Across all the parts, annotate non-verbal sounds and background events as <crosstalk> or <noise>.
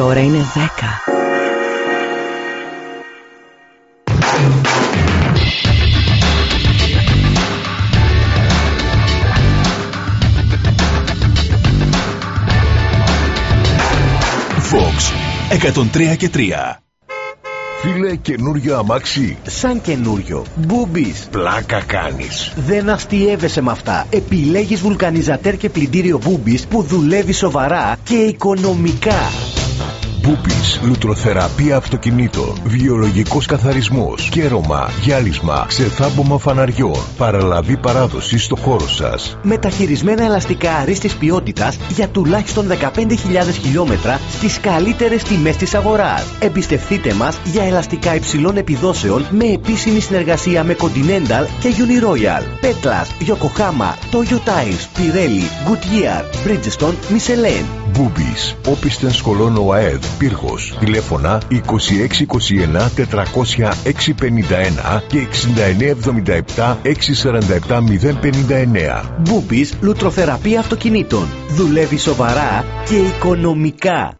Η ώρα είναι 10. Fox 103 και 3. Φίλε, καινούριο αμάξι. Σαν καινούριο. Μπούμπης. Πλάκα κάνεις. Δεν αστείευεσαι με αυτά. Επιλέγεις βουλκανιζατέρ και πλυντήριο Μπούμπης που δουλεύει σοβαρά και οικονομικά. Μπούπης, λουτροθεραπεία αυτοκινήτων, βιολογικός καθαρισμός, κέρωμα, γυάλισμα, ξεθάμπομα φαναριών, παραλαβή παράδοσης στο χώρο σας. Μεταχειρισμένα ελαστικά αρίστης ποιότητας για τουλάχιστον 15.000 χιλιόμετρα στις καλύτερες τιμές της αγοράς. Εμπιστευτείτε μας για ελαστικά υψηλών επιδόσεων με επίσημη συνεργασία με Continental και Uniroyal. Πέτλας, Yokohama, Toyo Tires, Pirelli, Goodyear, Bridgestone, Michelin. Μπούπης, όπισθεν σχολών ΟΑΕΔ, Πύργος, τηλέφωνα 2621 400 651 και 6977 647 059. Μπούπης Λουτροθεραπεία Αυτοκινήτων. Δουλεύει σοβαρά και οικονομικά.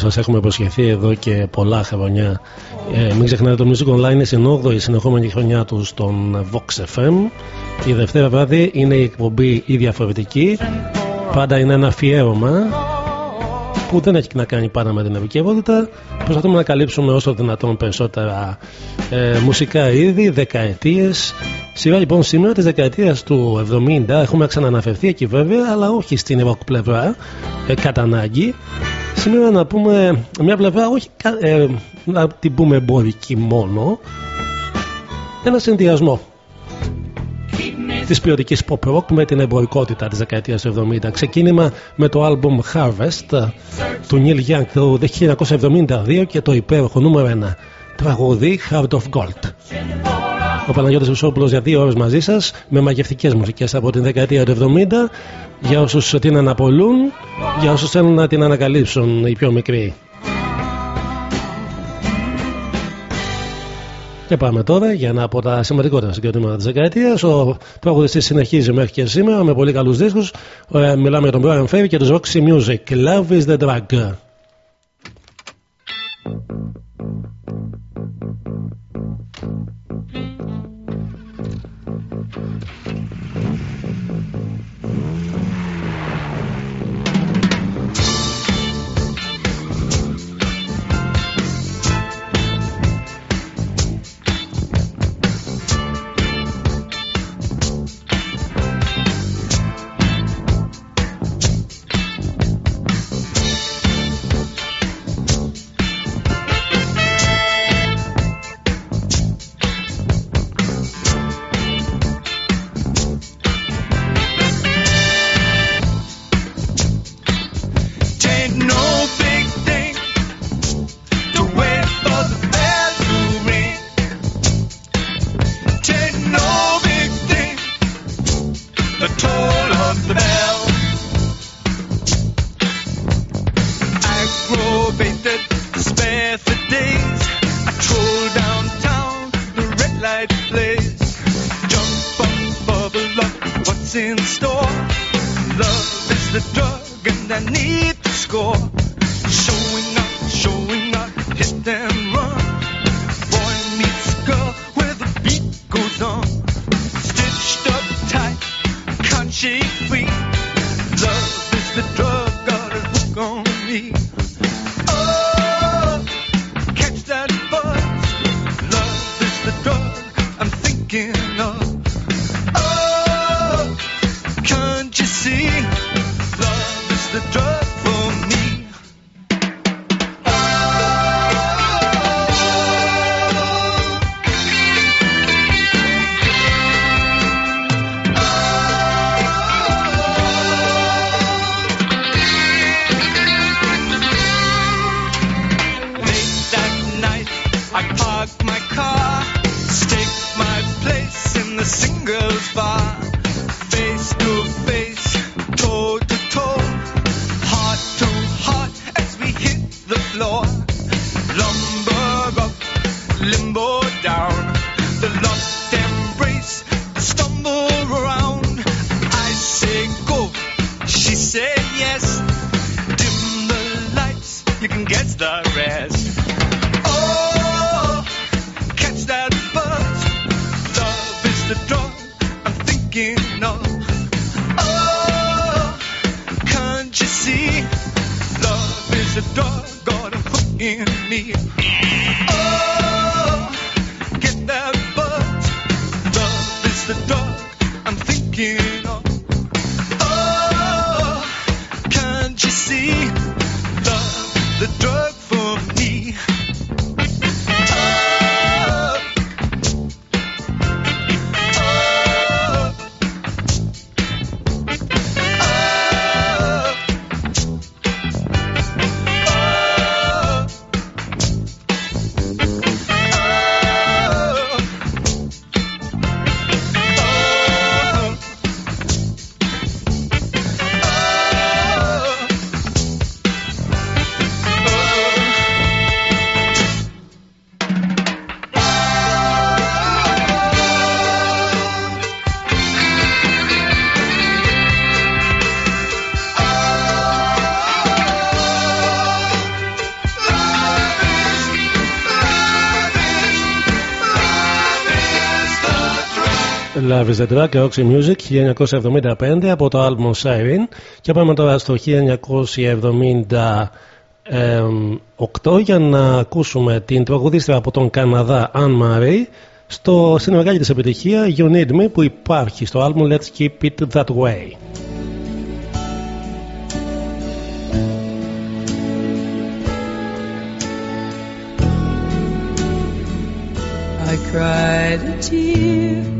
Searching. Όπως σας έχουμε υποσχεθεί εδώ και πολλά χρόνια ε, μην ξεχνάτε το Music Online είναι στην 8η συνεχόμενη χρονιά του στον Vox FM η Δευτέρα βράδυ είναι η εκπομπή η διαφορετική πάντα είναι ένα αφιέρωμα που δεν έχει να κάνει πάντα με την επικαιρότητα προσπαθούμε να καλύψουμε όσο δυνατόν περισσότερα ε, μουσικά είδη, δεκαετίες Σειρά λοιπόν σήμερα της δεκαετίας του 70 έχουμε ξαναναφερθεί εκεί βέβαια, αλλά όχι στην rock πλευρά, ε, κατά ανάγκη. Σήμερα να πούμε μια πλευρά, όχι κα- ε, να την πούμε εμπορική μόνο, ένα συνδυασμό της ποιοτικής pop rock με την εμπορικότητα της δεκαετίας του 70. Ξεκίνημα με το album Harvest του Neil Young το 1972 και το υπέροχο νούμερο 1 τραγούδι Heart of Gold. Ο Παναγιώτης Βουσόπουλος για δύο ώρες μαζί σας με μαγευτικές μουσικές από την δεκαετία του 70 για όσους την αναπολούν, για όσους θέλουν να την ανακαλύψουν οι πιο μικροί. Και πάμε τώρα για ένα από τα σημαντικότερα συγκροτήματα της δεκαετίας. Ο τραγουδιστής συνεχίζει μέχρι και σήμερα με πολύ καλούς δίσκους. Ε, μιλάμε για τον Brian Ferry και τους Roxy Music. Love is the drug. the door. Love is the Drug, Roxy Music 1975 από το album Siren και πάμε τώρα στο 1978 για να ακούσουμε την τραγουδίστρια από τον Καναδά Anne Marie στο, στην μεγάλη της επιτυχία You Need Me που υπάρχει στο album Let's Keep It That Way. I cried a tear, you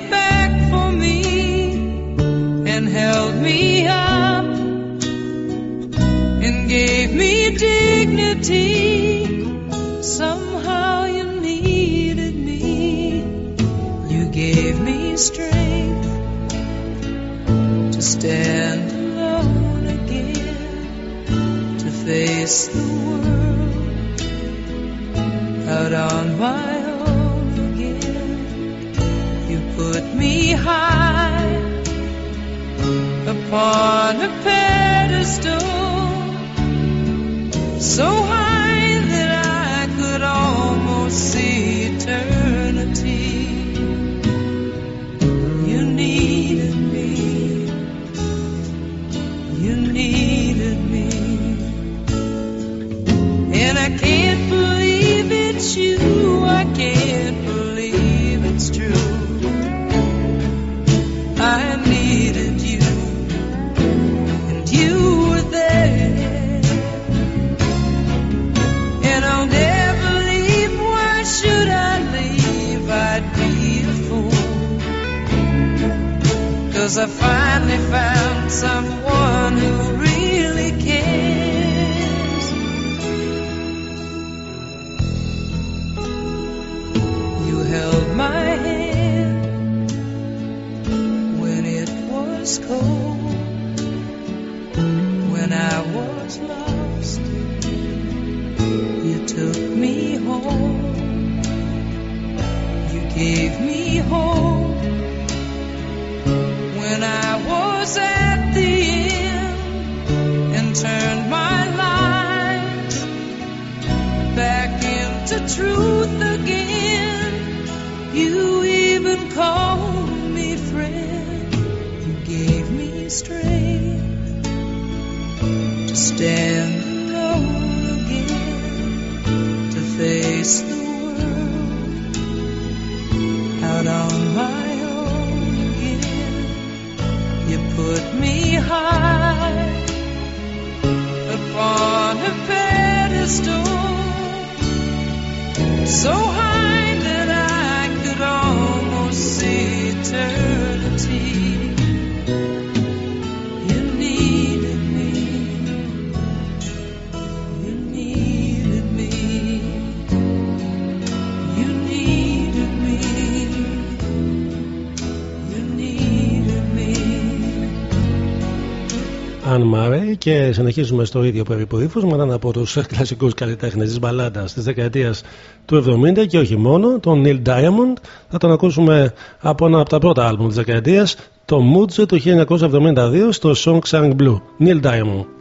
strength to stand alone again, to face the world out on my own again. You put me high upon a pedestal so Cause I finally found someone to stand alone again to face the world out on my own again. You put me high upon a pedestal, so high You needed me. Anne Murray και συνεχίζουμε στο ίδιο περίπου ύφος με έναν από τους κλασικούς καλλιτέχνες της μπαλάντας της δεκαετίας του 70 και όχι μόνο, τον Neil Diamond. Θα τον ακούσουμε από ένα από τα πρώτα άλμπουμ της δεκαετίας, το Moodze του 1972 στο Song Sang Blue. Neil Diamond.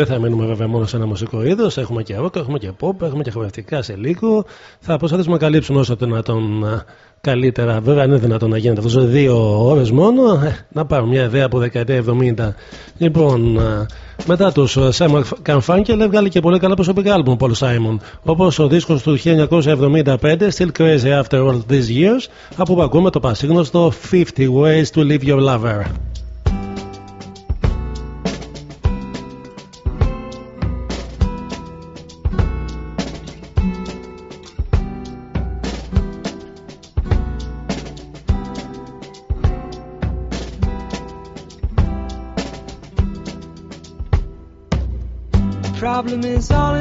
Δεν θα μείνουμε βέβαια μόνο σε ένα μουσικό είδος. Έχουμε και rock, έχουμε και pop, έχουμε και χορευτικά σε λίγο. Θα προσπαθήσουμε να καλύψουμε όσο το δυνατόν α, καλύτερα. Βέβαια, είναι δυνατόν να γίνεται αυτός σε δύο ώρες μόνο. Ε, να πάρουμε μια ιδέα από δεκαετία 70. Λοιπόν, α, μετά τους Simon Carfunkel έβγαλε και πολύ καλά προσωπικά άλμπουμ Paul Simon. Όπως ο δίσκος του 1975 Still Crazy After All These Years, από που ακούμε το πασίγνωστο 50 Ways to Leave Your Lover.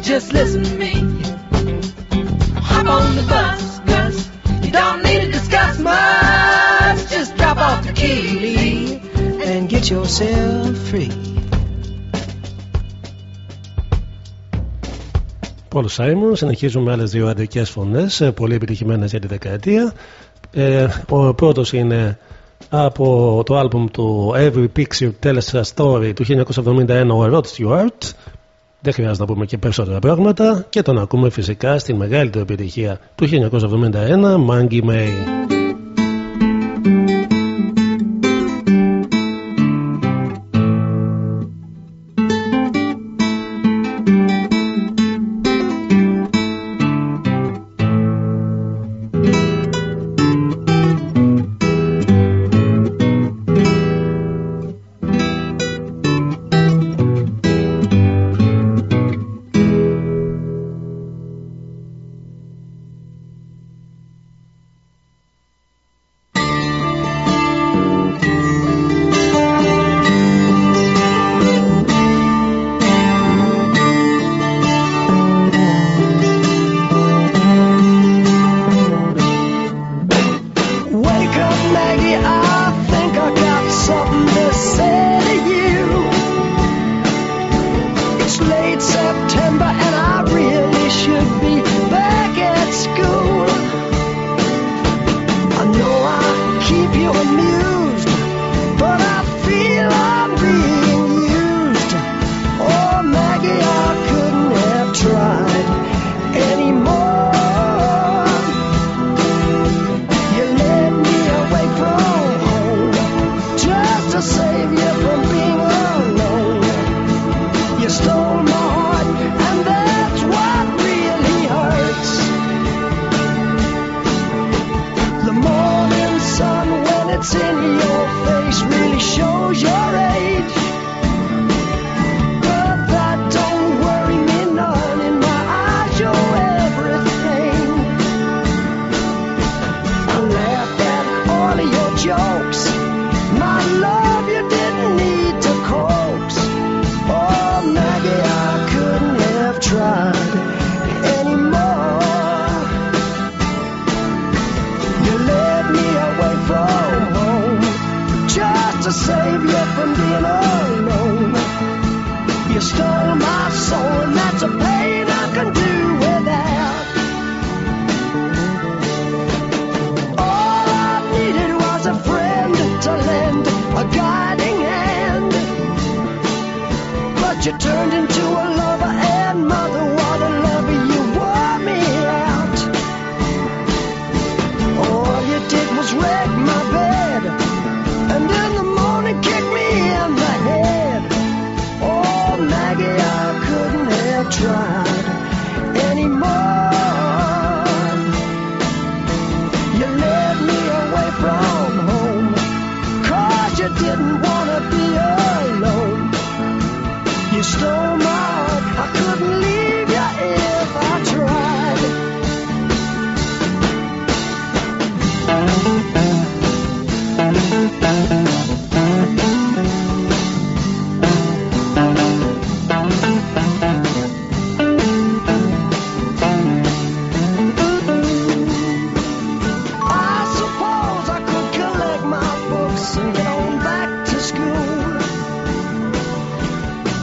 You just listen to me. Hop on the bus, Gus. You don't need to discuss much. Just drop off the key, Lee, and get yourself free. Paul Simon, συνεχίζουμε άλλε δύο αντρικέ φωνέ, πολύ επιτυχημένε για τη δεκαετία. Ε, ο πρώτο είναι από το άλμπουμ του Every Picture Tells a Story του 1971 ο Rod Stewart. Δεν χρειάζεται να πούμε και περισσότερα πράγματα και τον ακούμε φυσικά στην μεγάλη του επιτυχία του 1971 Mangy May.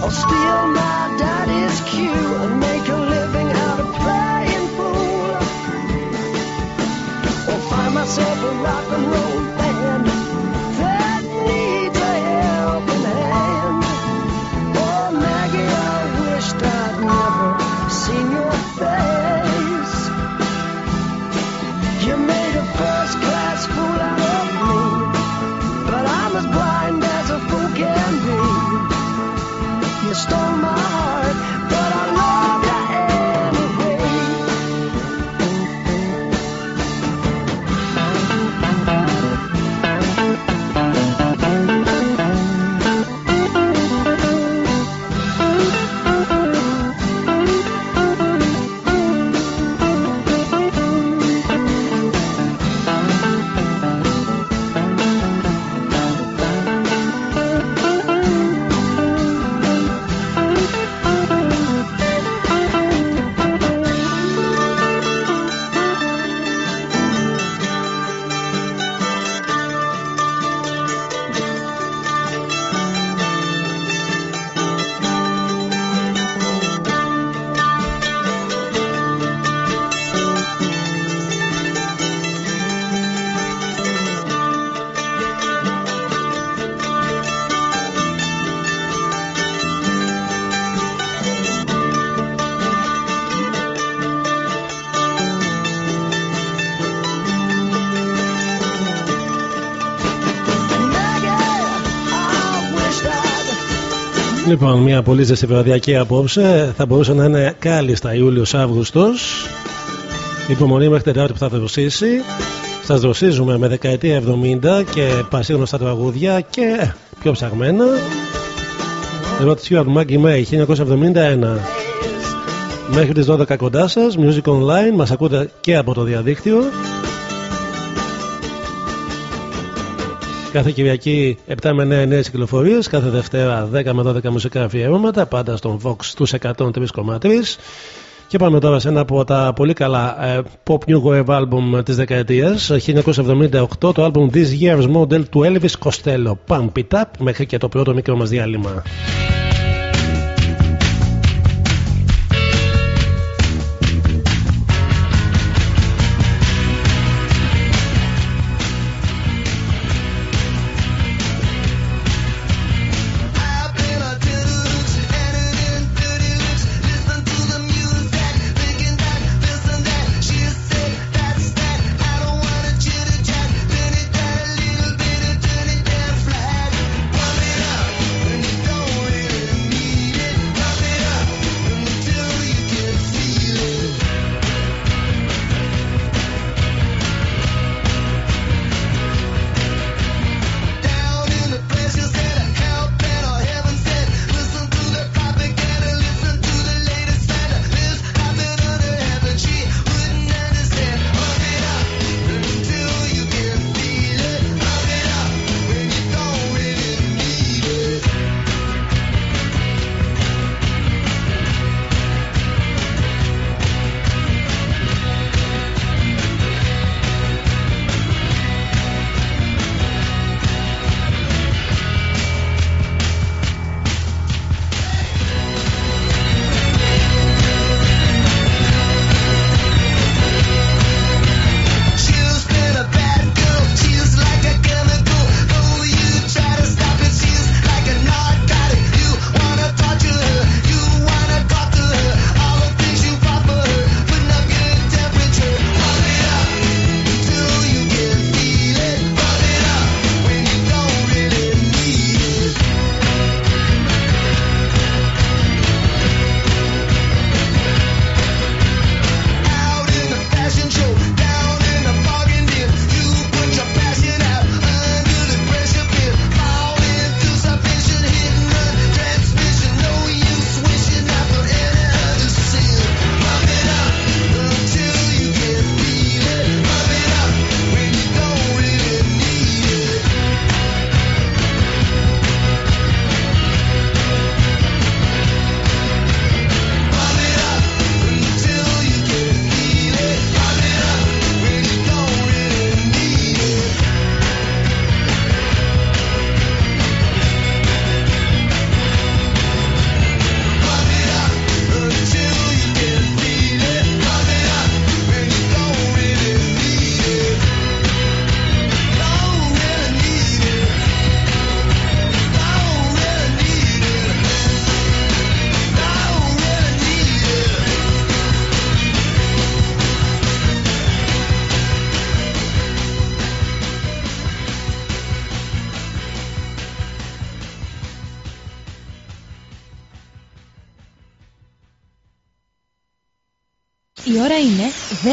I'll steal my daddy's cue and make a Λοιπόν, μια πολύ ζεστή βραδιακή απόψε θα μπορούσε να είναι κάλλιστα Ιούλιο-Αύγουστος. Υπομονή μέχρι Τετάρτη που θα δροσίσει. Σας δροσίζουμε με δεκαετία 70 και πασίγνωστα τραγούδια και πιο ψαγμένα. Rod Stewart Maggie May 1971. Μέχρι τις 12 κοντά σας, Music Online, μας ακούτε και από το διαδίκτυο. Κάθε Κυριακή 7 με 9 νέες κυκλοφορίες, κάθε Δευτέρα 10 με 12 μουσικά αφιερώματα, πάντα στον Vox τους 103,3. Και πάμε τώρα σε ένα από τα πολύ καλά ε, pop new wave album της δεκαετίας 1978 το album This Year's Model του Elvis Costello Pump It Up μέχρι και το πρώτο μικρό μας διάλειμμα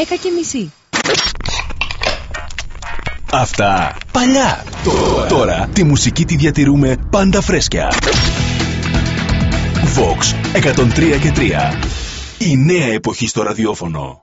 10 και μισή. Αυτά παλιά. Τώρα, τώρα τη μουσική τη διατηρούμε πάντα φρέσκια. Vox 103 και 3. Η νέα εποχή στο ραδιόφωνο.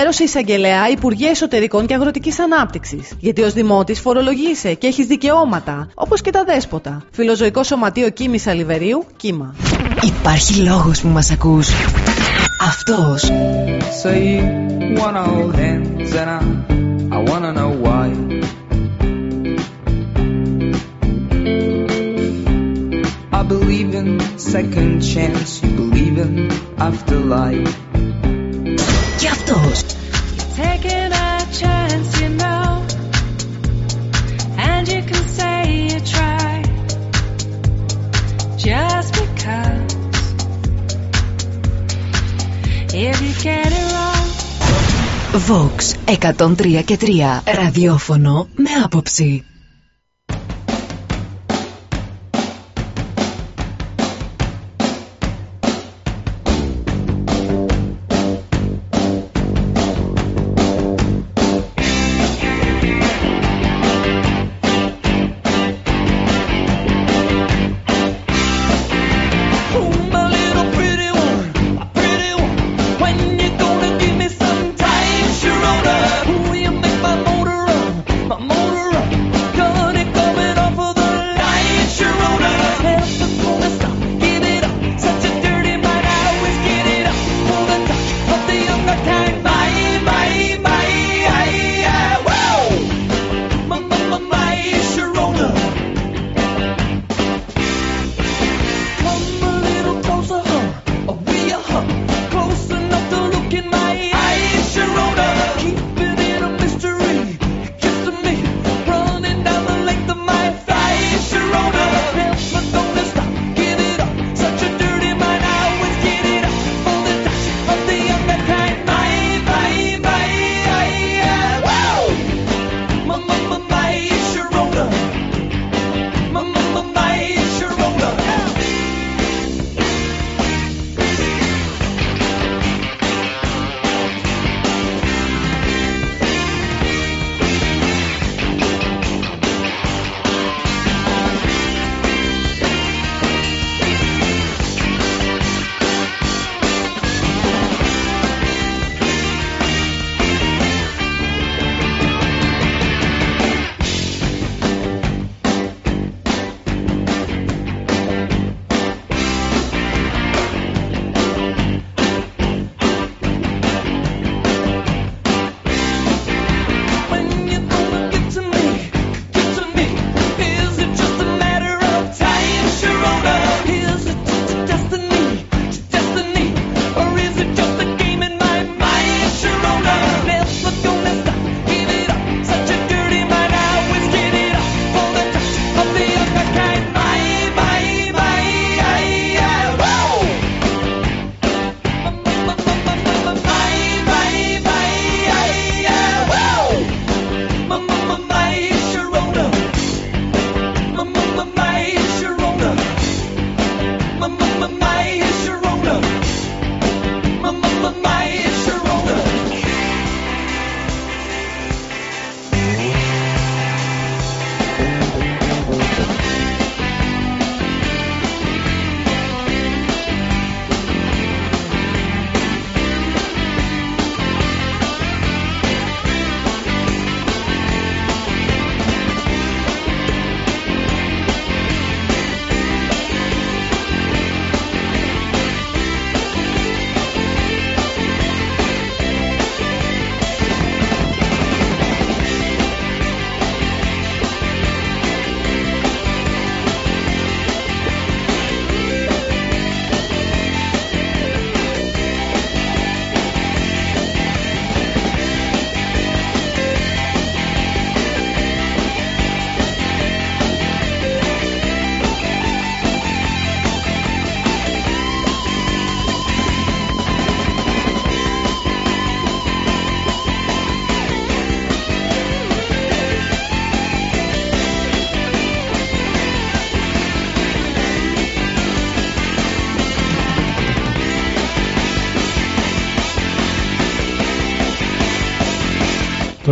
ενημέρωσε η εισαγγελέα Υπουργέ Εσωτερικών και Αγροτικής Ανάπτυξης. Γιατί ως Δημότης φορολογείσαι και έχεις δικαιώματα, όπως και τα δέσποτα. Φιλοζωικό Σωματείο Κίμης Αλιβερίου, κύμα. Υπάρχει λόγος που μας ακούς. Αυτός. I believe in second chance, you believe in afterlife κι αυτός. Just because if you get it wrong Vox 103 και 3 Ραδιόφωνο με άποψη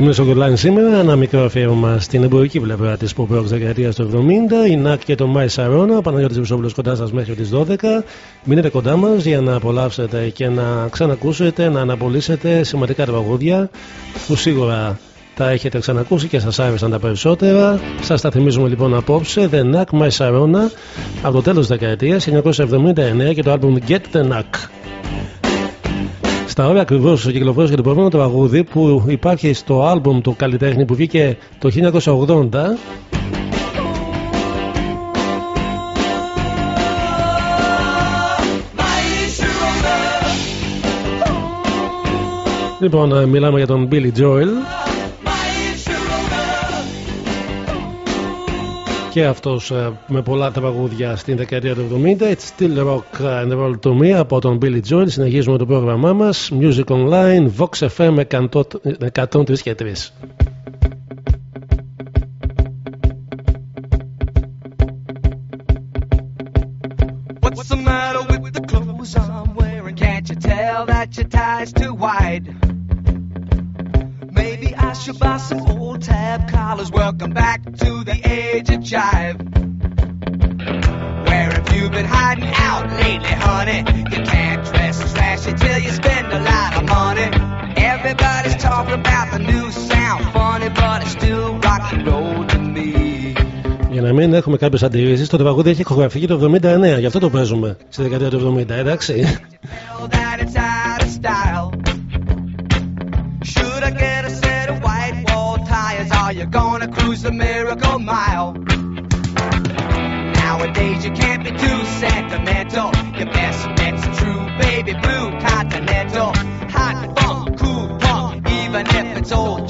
Μέσο Γκολάν σήμερα. Ένα μικρό αφιέρωμα στην εμπορική πλευρά της που πρόκειται δεκαετίας του 70. Η ΝΑΚ και το Μάη Σαρόνα. Παναγιώτης Βυσόπουλο κοντά σας μέχρι τις 12. Μείνετε κοντά μας για να απολαύσετε και να ξανακούσετε, να αναπολύσετε σημαντικά τραγούδια που σίγουρα τα έχετε ξανακούσει και σας άρεσαν τα περισσότερα. Σας τα θυμίζουμε λοιπόν απόψε. The Knack My Sarona από το τέλος της δεκαετίας 1979 και το album Get the Knack. Στα ώρα ακριβώς κυκλοφόρησε το πρώτο τραγούδι που υπάρχει στο άλμπομ του καλλιτέχνη που βγήκε το 1980. Λοιπόν, ε, μιλάμε για τον Billy Joel. Και αυτός ε, με πολλά τραγούδια στην δεκαετία του 70. It's still rock and roll to me από τον Billy Joel. Συνεχίζουμε το πρόγραμμά μας. Music Online, Vox FM 103 και 3. What's the matter with the clothes I'm wearing? Can't you tell that your tie's too wide? Maybe I should buy some old tab collars. Welcome back to the age of jive. Where have you been hiding out lately, honey? You can't dress trashy till you spend a lot of money. Everybody's talking about the new sound, funny, but it's still rock and roll to me. Για να μην έχουμε κάποιε αντιρρήσει, το τραγούδι έχει ηχογραφηθεί το 79, γι' αυτό το παίζουμε στη δεκαετία του 70, εντάξει. Are you gonna cruise the miracle mile? Nowadays you can't be too sentimental. Your best bet's true baby blue continental. Hot funk, cool punk, even if it's old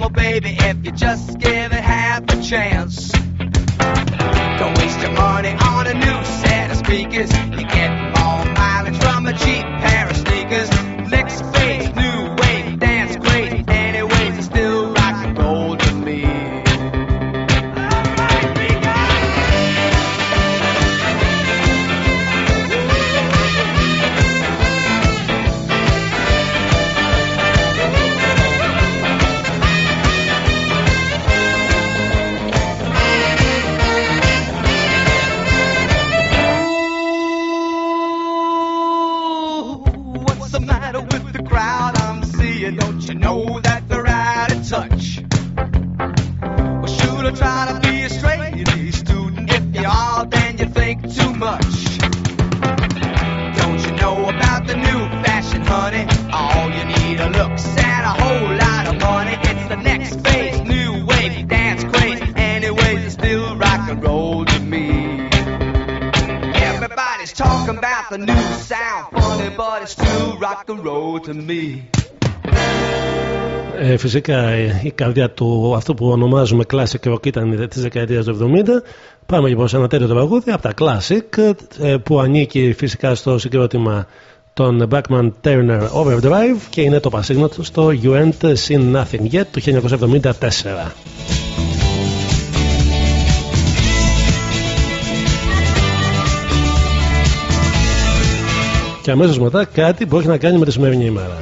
Bo baby, if you just give it half a chance. Don't waste your money on a new set of speakers. You get more mileage from a cheap pair funny, but it's still rock and roll to me. Ε, φυσικά ε, η καρδιά του αυτό που ονομάζουμε classic rock ήταν της δεκαετίας του 70. Πάμε λοιπόν σε ένα τέτοιο τραγούδι από τα classic ε, που ανήκει φυσικά στο συγκρότημα των Backman Turner Overdrive και είναι το πασίγνωτο στο You Ain't Seen Nothing Yet του 1974. Και αμέσως μετά κάτι που έχει να κάνει με τη σημερινή ημέρα.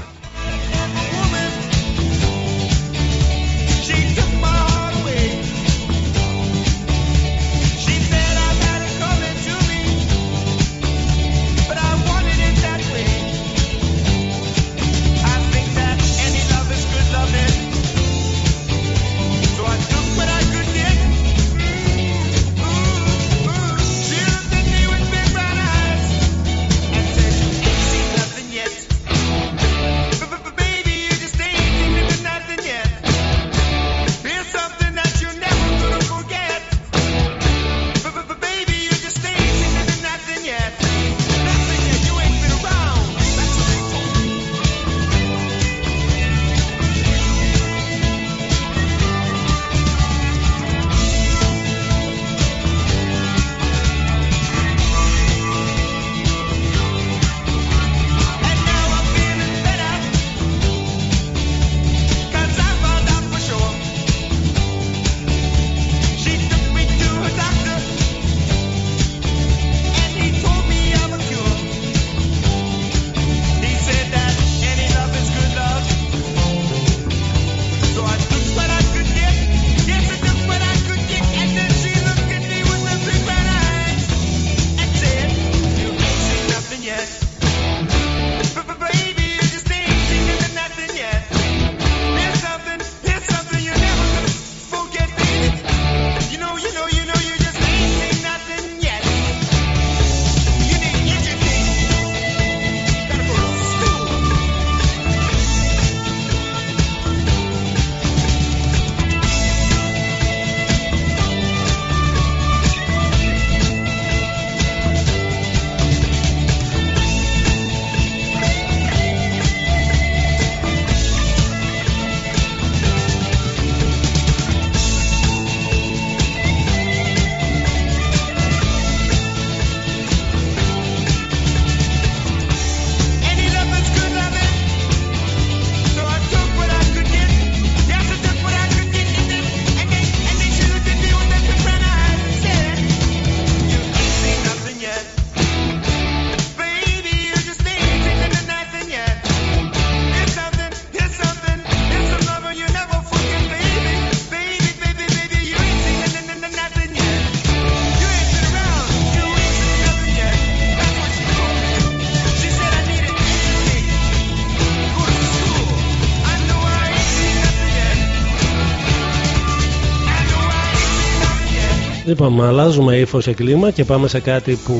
Λοιπόν, αλλάζουμε ύφος και κλίμα και πάμε σε κάτι που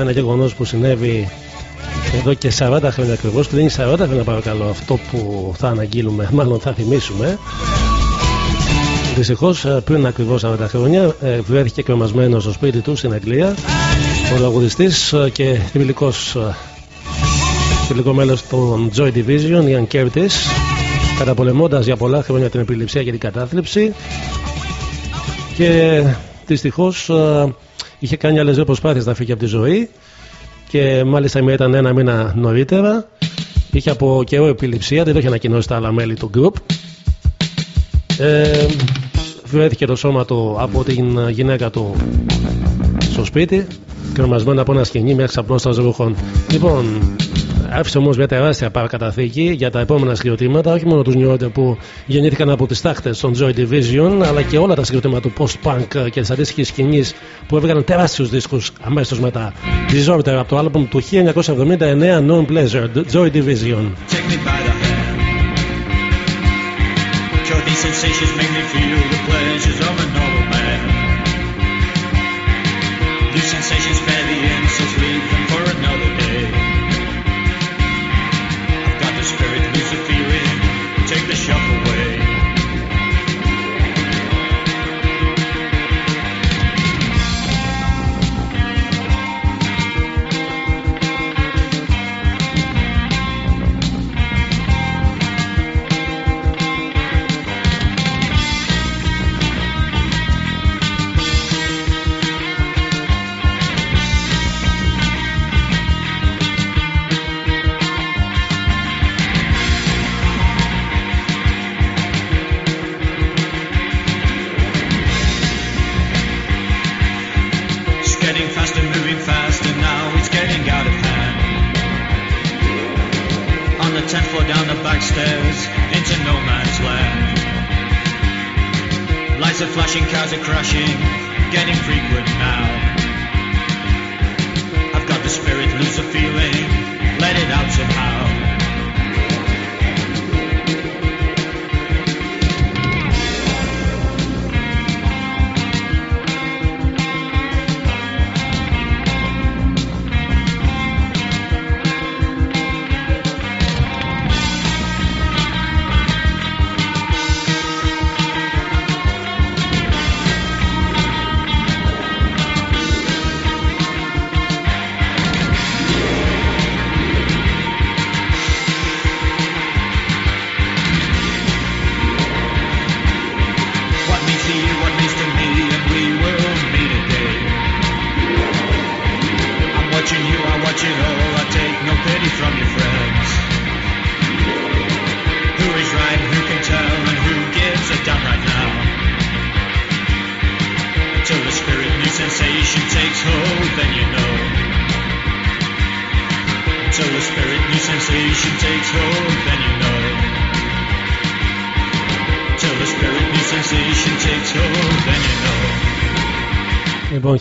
ένα γεγονός που συνέβη εδώ και 40 χρόνια ακριβώς. Κλείνει 40 χρόνια παρακαλώ αυτό που θα αναγγείλουμε, <laughs> μάλλον θα θυμίσουμε. Δυστυχώς πριν ακριβώς 40 χρόνια ε, βρέθηκε κρεμασμένος στο σπίτι του στην Αγγλία ο τραγουδιστή και θηλυκό θηλυκό μέλος των Joy Division, Ian Curtis, καταπολεμώντας για πολλά χρόνια την επιληψία και την κατάθλιψη. Και δυστυχώς είχε κάνει άλλες δύο προσπάθειες να φύγει από τη ζωή και μάλιστα η μία ήταν ένα μήνα νωρίτερα. Είχε από καιρό επιληψία, δεν το είχε ανακοινώσει τα άλλα μέλη του group. Ε, βρέθηκε το σώμα του από την γυναίκα του στο σπίτι, κρεμασμένο από ένα σκηνή μέχρι ξαπνό των ρούχων. Λοιπόν, άφησε όμως μια τεράστια παρακαταθήκη για τα επόμενα συγκροτήματα, όχι μόνο τους New Order που γεννήθηκαν από τις τάχτες των Joy Division, αλλά και όλα τα συγκροτήματα του post-punk και της αντίστοιχης σκηνής που έβγαλαν τεράστιους δίσκους αμέσως μετά. Disorder από το album του 1979 Non Pleasure, Joy Division. Take me by the hand. Sure, these sensations make me feel the pleasures of a normal man. These sensations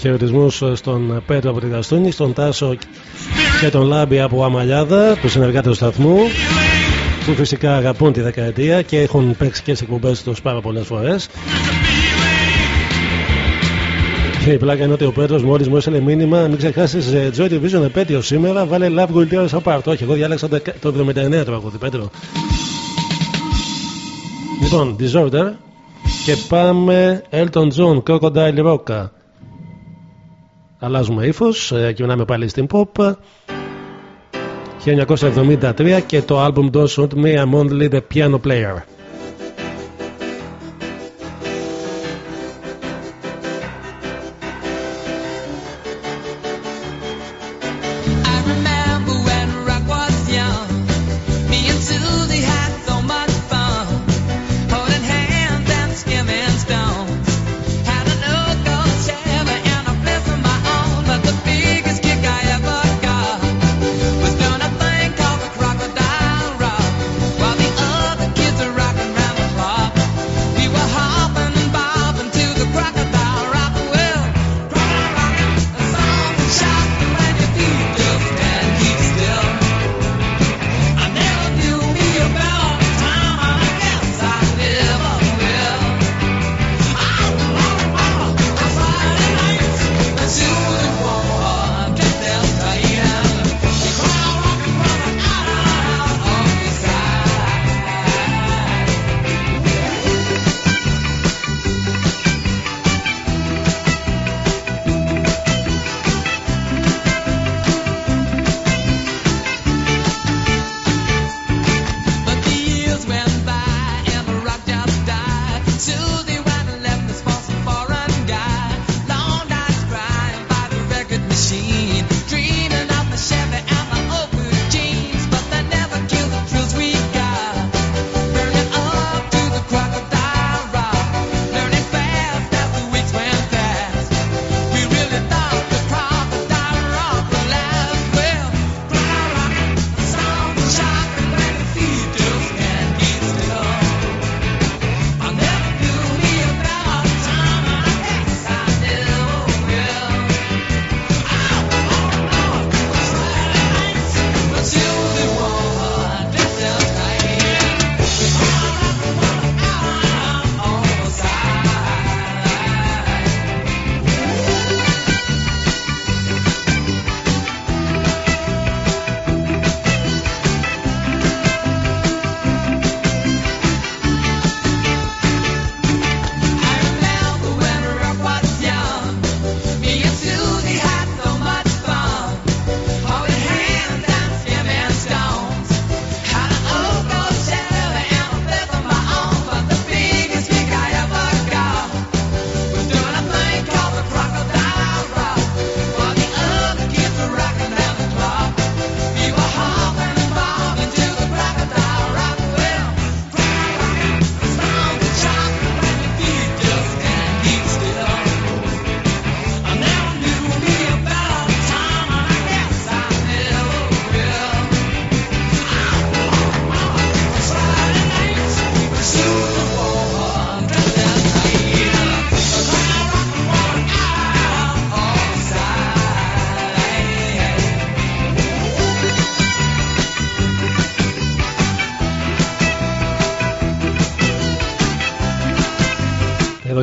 χαιρετισμούς στον Πέτρο από τη Γαστούνη, στον Τάσο και τον Λάμπη από Αμαλιάδα, τους συνεργάτες του σταθμού, που φυσικά αγαπούν τη δεκαετία και έχουν παίξει και σε εκπομπές τους πάρα πολλές φορές. Και η πλάκα είναι ότι ο Πέτρος μόλις μου έστειλε μήνυμα: Μην ξεχάσεις Joy Division επέτειο σήμερα, βάλε Love Will Tear Us Apart. Όχι, εγώ διάλεξα το το 79 το τραγούδι, Πέτρο. Λοιπόν, Disorder και πάμε Elton John, Crocodile Rock. Αλλάζουμε ύφο, κυβερνάμε πάλι στην pop. 1973 και το album Don't Shoot Me I'm Only the Piano Player. remember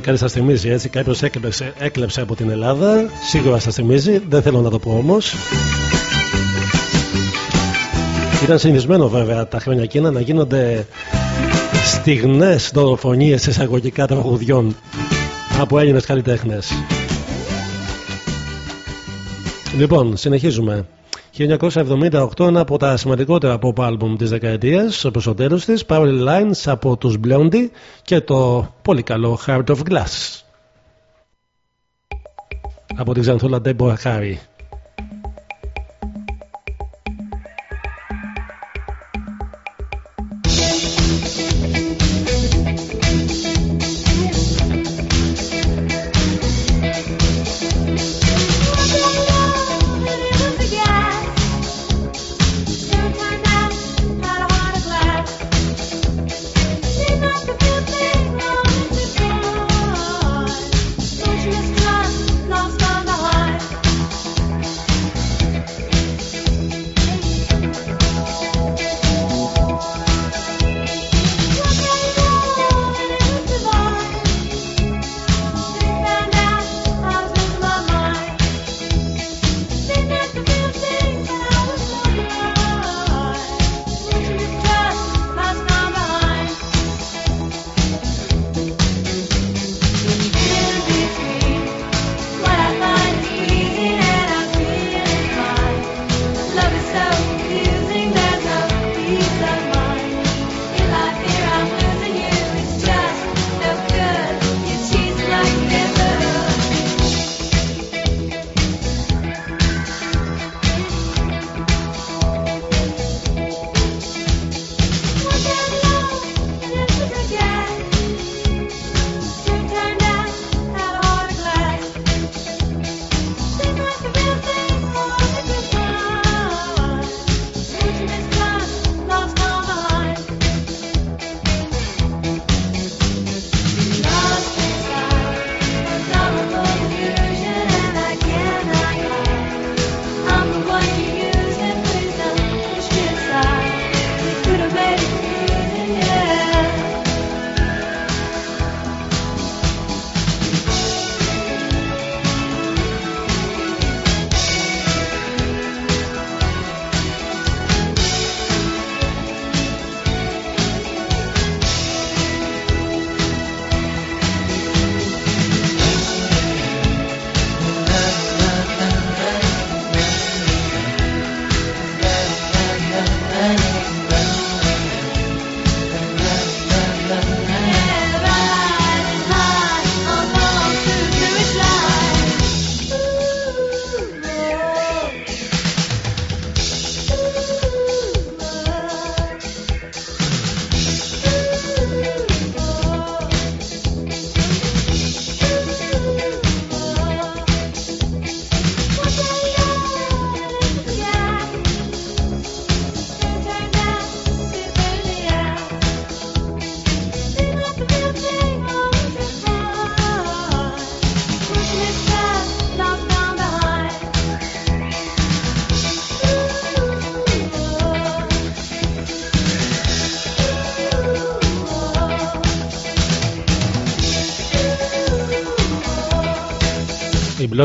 κάτι σας θυμίζει έτσι. Κάποιος έκλεψε, έκλεψε από την Ελλάδα. Σίγουρα σας θυμίζει. Δεν θέλω να το πω όμως. Ήταν συνηθισμένο βέβαια τα χρόνια εκείνα να γίνονται στιγνές δολοφονίες εισαγωγικά τραγουδιών από Έλληνες καλλιτέχνες. Λοιπόν, συνεχίζουμε. 1978 ένα από τα σημαντικότερα pop album της δεκαετίας προς το τέλος της Power Lines από τους Blondie και το πολύ καλό Heart of Glass. Από την Ξανθούλα Deborah Harry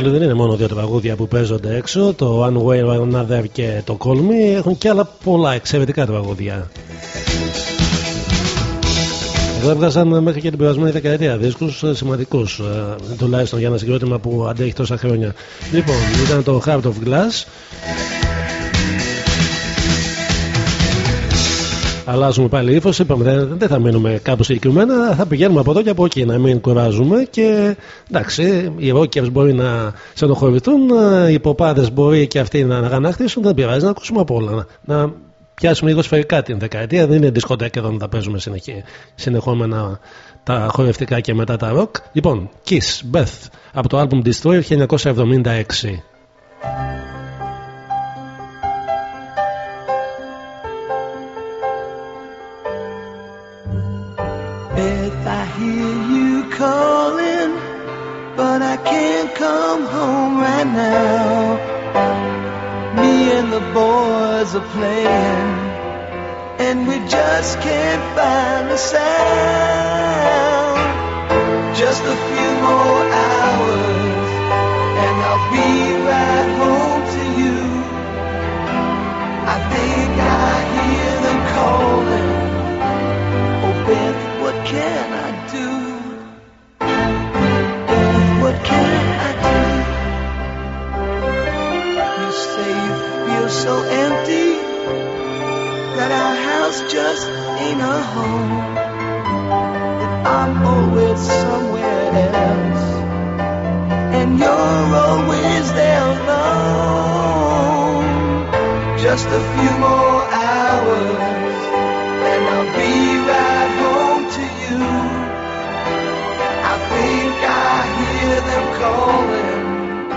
Οι Blondie δεν είναι μόνο δύο τραγούδια που παίζονται έξω, το One Way or Another και το Call Me, έχουν και άλλα πολλά εξαιρετικά τραγούδια. Εδώ έβγαζαν μέχρι και την περασμένη δεκαετία δίσκους σημαντικούς, ε, τουλάχιστον για ένα συγκρότημα που αντέχει τόσα χρόνια. Λοιπόν, ήταν το Heart of Glass. Αλλάζουμε πάλι ύφος. Είπαμε δεν, δεν θα μείνουμε κάπου συγκεκριμένα. Θα πηγαίνουμε από εδώ και από εκεί να μην κουράζουμε. Και εντάξει, οι ρόκερ μπορεί να στενοχωρηθούν, οι ποπάδες μπορεί και αυτοί να αγανακτήσουν. Δεν πειράζει να ακούσουμε από όλα. Να, να πιάσουμε λίγο σφαιρικά την δεκαετία. Δεν είναι δισκοτέκ εδώ να τα παίζουμε συνεχή, συνεχόμενα τα χορευτικά και μετά τα ροκ. Λοιπόν, Kiss, Beth από το album Destroyer 1976. Hear you calling, but I can't come home right now. Me and the boys are playing, and we just can't find the sound. Just a few more hours, and I'll be right home to you. I think I hear them calling. Oh, Beth, what can I what can I do? You say you feel so empty that our house just ain't a home. That I'm always somewhere else, and you're always there alone. Just a few more hours, calling.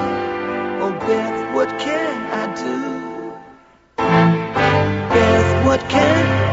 Oh, Beth, what can I do? Beth, what can I do?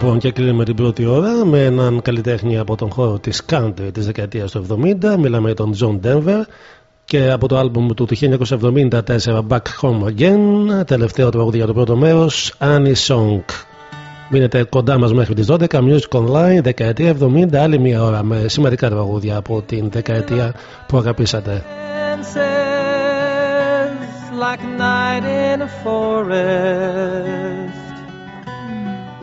Λοιπόν, και κλείνουμε την πρώτη ώρα με έναν καλλιτέχνη από τον χώρο της country της δεκαετίας του 70. Μιλάμε για τον John Denver και από το άλμπουμ του του 1974 Back Home Again, τελευταίο τραγούδι για το πρώτο μέρος, Annie Song. Μείνετε κοντά μας μέχρι τις 12, Music Online, δεκαετία 70, άλλη μία ώρα με σημαντικά τραγούδια από την δεκαετία που αγαπήσατε. dances like a night in a forest,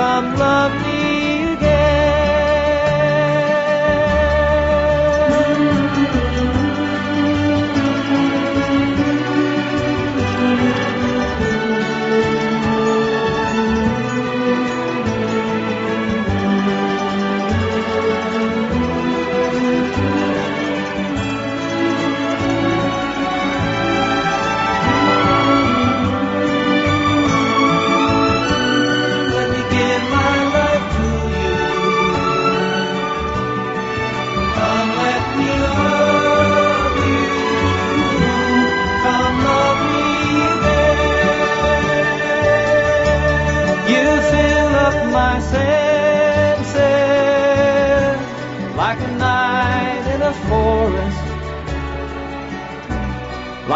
Come, love me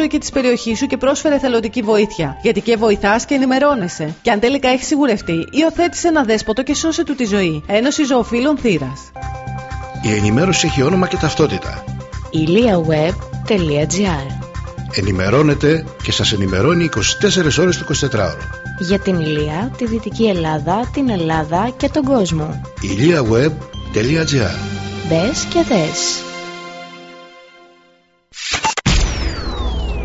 φιλοζωική και της περιοχής σου και πρόσφερε θελοντική βοήθεια. Γιατί και βοηθάς και ενημερώνεσαι. Και αν τελικά έχεις σιγουρευτεί, υιοθέτησε ένα δέσποτο και σώσε του τη ζωή. Ένωση Ζωοφύλων Θήρα. Η ενημέρωση έχει όνομα και ταυτότητα. iliaweb.gr Ενημερώνετε και σας ενημερώνει 24 ώρες το 24ωρο. Για την Ηλία, τη Δυτική Ελλάδα, την Ελλάδα και τον κόσμο. iliaweb.gr Μπες και δες.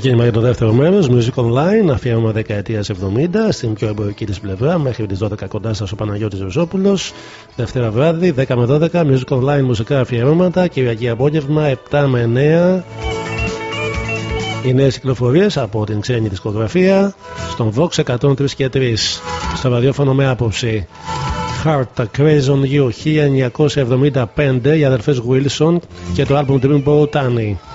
Ξεκίνημα για το δεύτερο μέρος, Music Online, αφιέρωμα δεκαετίας 70, στην πιο εμπορική της πλευρά, μέχρι τις 12 κοντά σας ο Παναγιώτης Βεσόπουλο. Δευτέρα βράδυ, 10 με 12, Music Online μουσικά αφιερώματα, Κυριακή απόγευμα, 7 με 9. Οι νέες κυκλοφορίες από την ξένη δισκογραφία στον Vox 103 και 3. Στο ραδιόφωνο με άποψη. Heart Crazy on You 1975 οι αδερφές Wilson και το album Dreamboat Annie.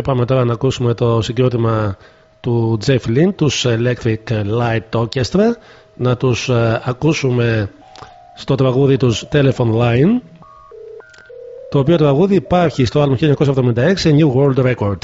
Και πάμε τώρα να ακούσουμε το συγκρότημα του Jeff Lynne, τους Electric Light Orchestra, να τους ε, ακούσουμε στο τραγούδι τους Telephone Line, το οποίο τραγούδι υπάρχει στο album 1976 New World Record.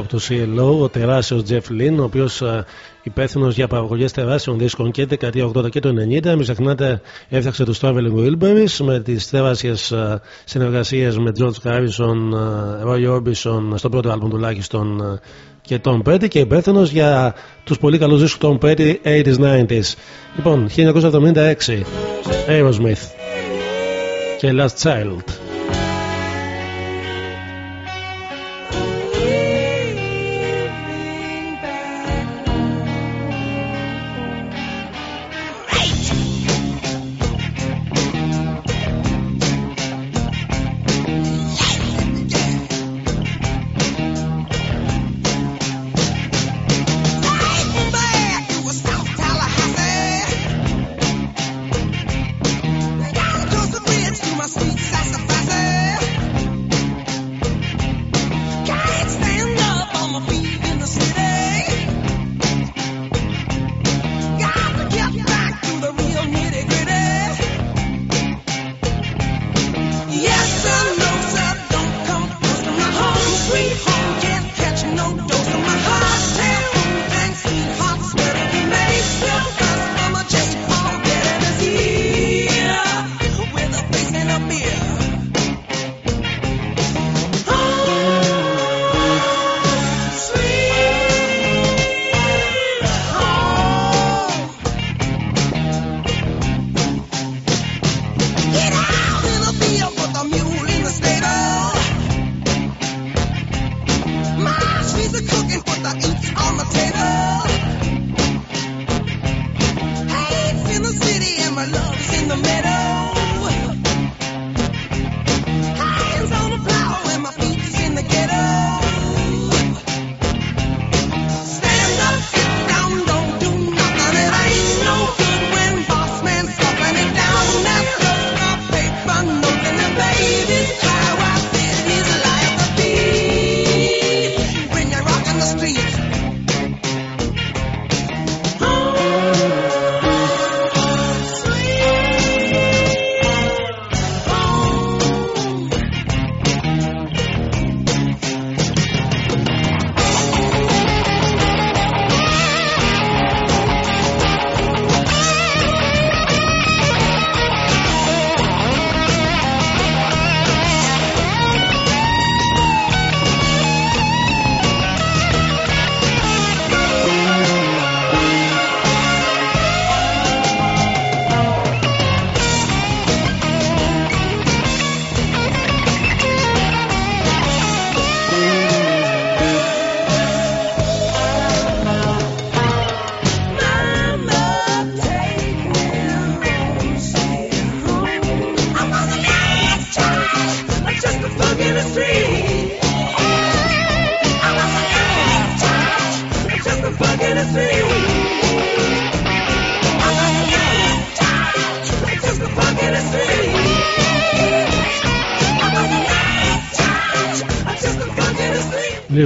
Πίσω από το CLO, ο τεράστιος Jeff Lynne, ο οποίος υπεύθυνος για παραγωγές τεράστιων δίσκων και δεκαετία 80 και το 90. Μην ξεχνάτε, έφτιαξε του Traveling Wilburys με τις τεράστιες συνεργασίες με George Harrison, ε, Roy Orbison στο πρώτο άλμπουμ τουλάχιστον ε, και Tom Petty και υπεύθυνος για τους πολύ καλούς δίσκους Tom Petty 80s 90s. Λοιπόν, 1976, Aerosmith και Last Child.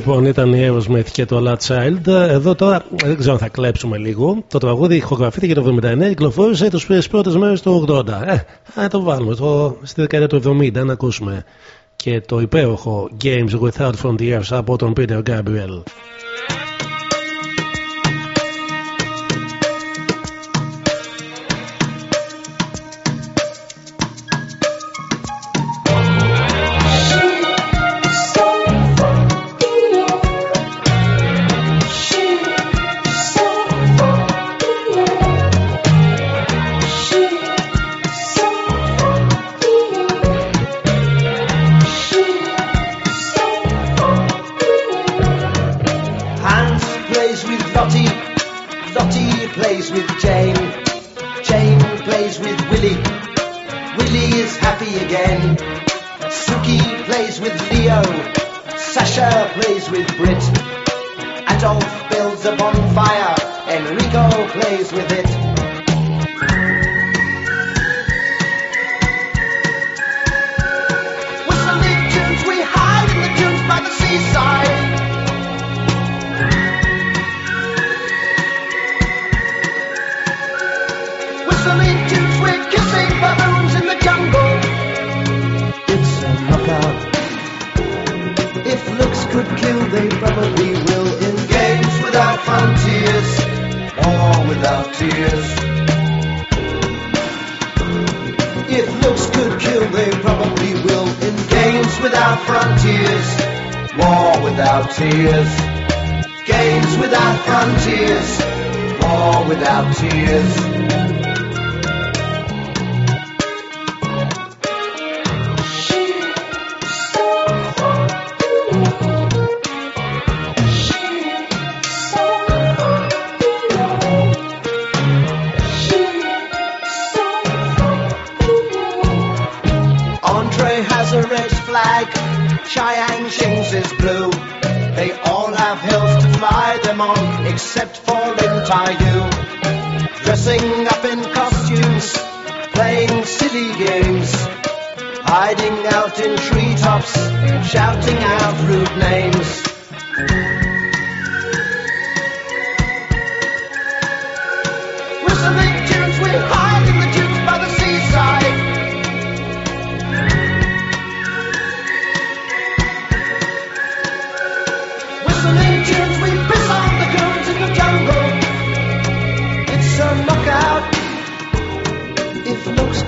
Λοιπόν, ήταν η Aerosmith και το La Child. Εδώ τώρα δεν ξέρω αν θα κλέψουμε λίγο. Το τραγούδι ηχογραφήθηκε το 79, κυκλοφόρησε τις πρώτες μέρες του 80. Ε, να το βάλουμε το, στη δεκαετία του 70, να ακούσουμε. Και το υπέροχο Games Without Frontiers από τον Peter Gabriel.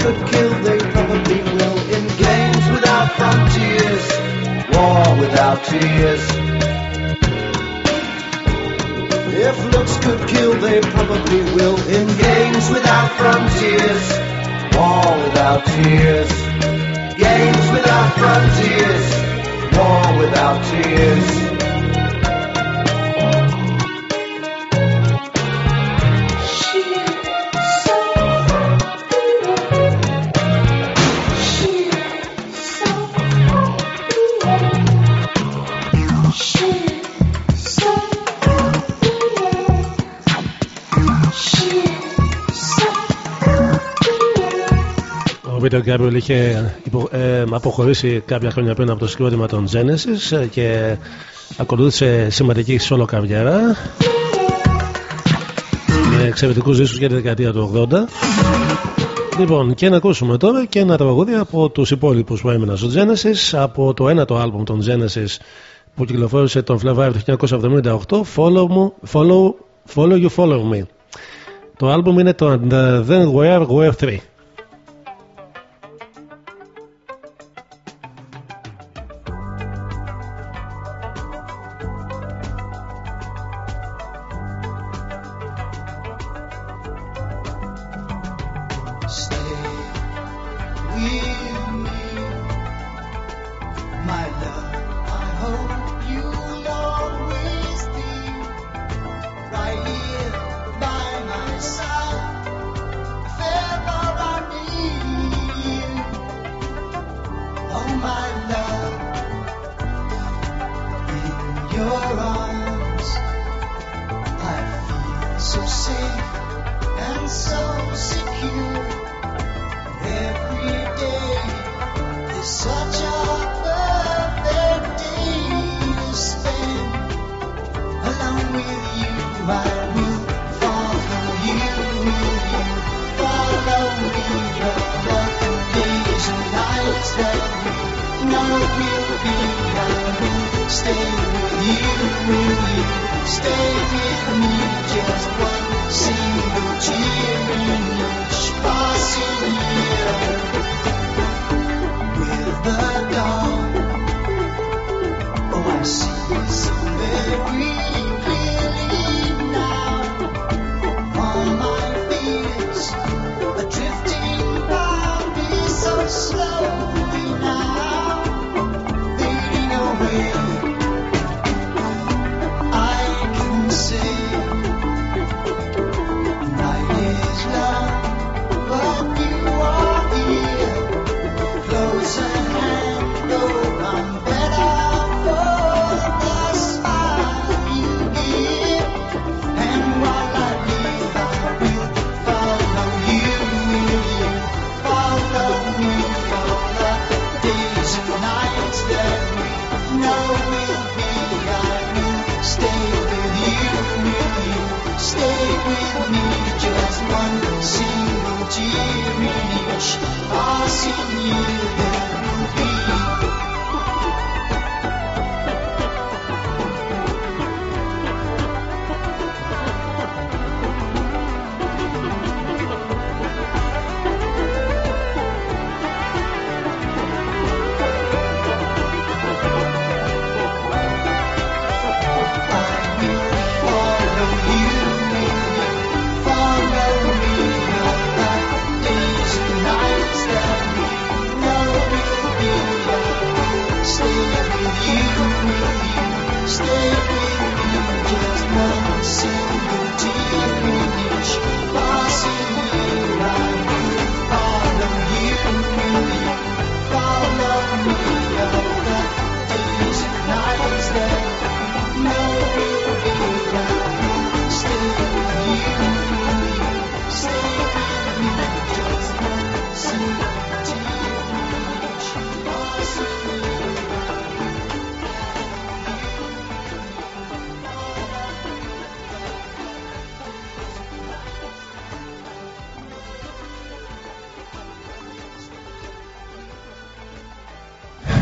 could kill, they probably will. In games without frontiers, war without tears. If looks could kill, they probably will. In games without frontiers, war without tears. Games without frontiers, war without tears. Peter Gabriel είχε υπο, ε, αποχωρήσει κάποια χρόνια πριν από το συγκρότημα των Genesis ε, και ακολούθησε σημαντική solo καριέρα. Με εξαιρετικούς δίσκους για τη δεκαετία του 80 Λοιπόν και να ακούσουμε τώρα και ένα τραγούδι από τους υπόλοιπους που έμειναν στο Genesis από το ένα το άλμπουμ των Genesis που κυκλοφόρησε τον Φλεβάριο του 1978 Follow, me, follow, You Follow Me. Το άλμπομ είναι το And Then We We're 3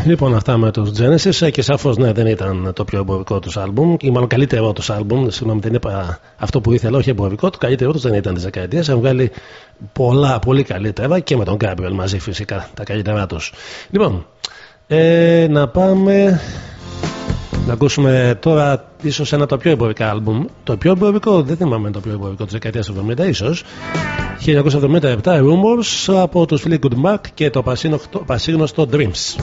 Λοιπόν, αυτά με τους Genesis ε, και σαφώς ναι, δεν ήταν το πιο εμπορικό τους άλμπουμ, ή μάλλον καλύτερό τους άλμπουμ. Συγγνώμη, δεν είπα αυτό που ήθελα, όχι εμπορικό. Το καλύτερό τους δεν ήταν τη δεκαετία. Έχουν βγάλει πολλά, πολύ καλύτερα και με τον Gabriel μαζί φυσικά τα καλύτερά τους. Λοιπόν, ε, να πάμε να ακούσουμε τώρα ίσως ένα από τα πιο εμπορικά άλμπουμ. Το πιο εμπορικό, δεν θυμάμαι το πιο εμπορικό της δεκαετίας του 70, ίσω. 1977 Rumors από τους Fleetwood Mac και το πασίγνωστο, πασίγνωστο Dreams.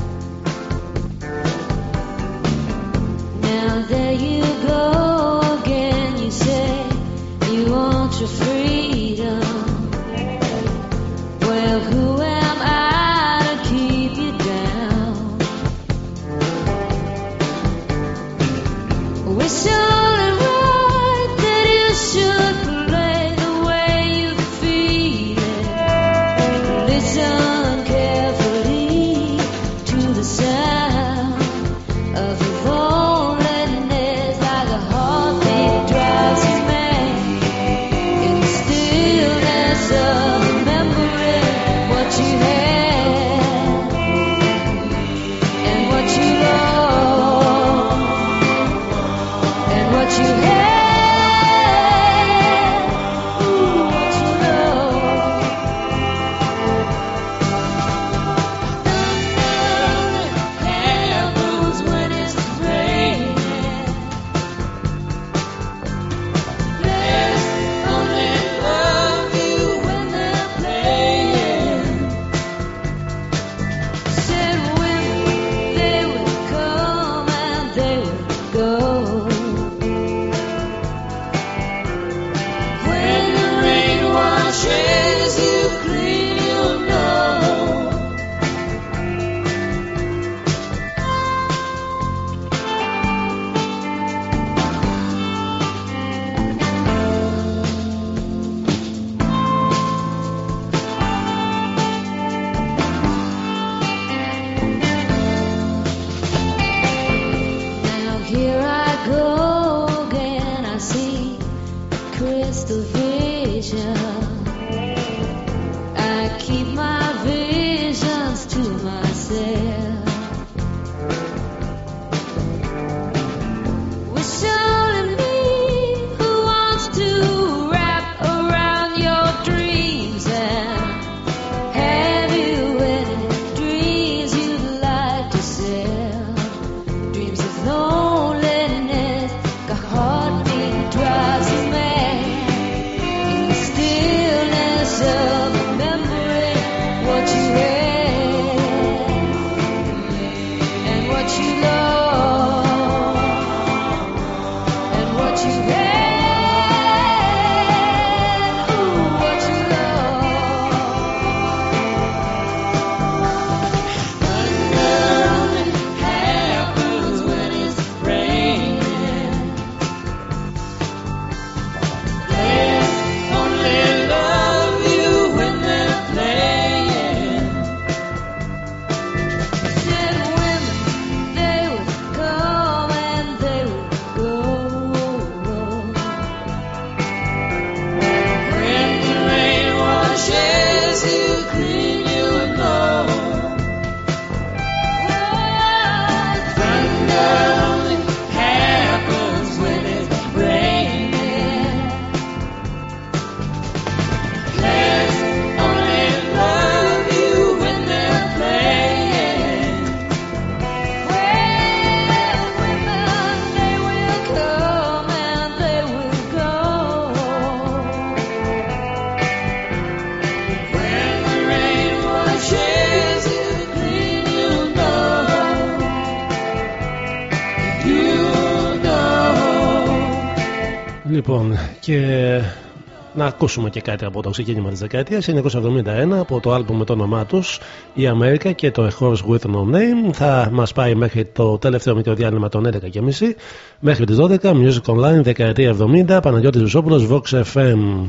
just ακούσουμε και κάτι από το ξεκίνημα της δεκαετίας. 1971 από το άλμπουμ με το όνομά τους η Αμέρικα και το A Horse With No Name. Θα μας πάει μέχρι το τελευταίο μικρό διάλειμμα των 11.30 μέχρι τις 12 Music Online δεκαετία 70 Παναγιώτης Βουσόπουλος Vox FM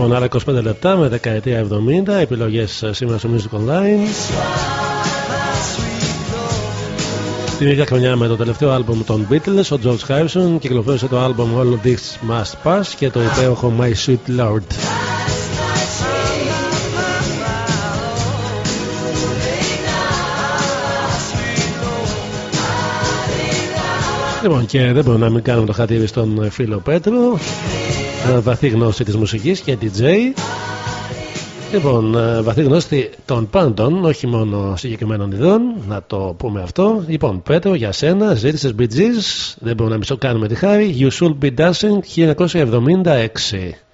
Λοιπόν, άλλα 25 λεπτά με δεκαετία 70 επιλογές ε, σήμερα στο Music Online. Την ίδια χρονιά με το τελευταίο άλμπουμ των Beatles, ο George Harrison κυκλοφόρησε το άλμπουμ All of This Must Pass και το υπέροχο My Sweet Lord. Λοιπόν, και δεν μπορούμε να μην κάνουμε το χατήρι στον φίλο Πέτρο. Ε, βαθύ γνώση της μουσικής και DJ. Λοιπόν, ε, βαθύ γνώση των πάντων, όχι μόνο συγκεκριμένων ειδών, να το πούμε αυτό. Λοιπόν, Πέτρο, για σένα, ζήτησες Bee Gees, δεν μπορούμε να μισό κάνουμε τη χάρη. You Should Be Dancing 1976.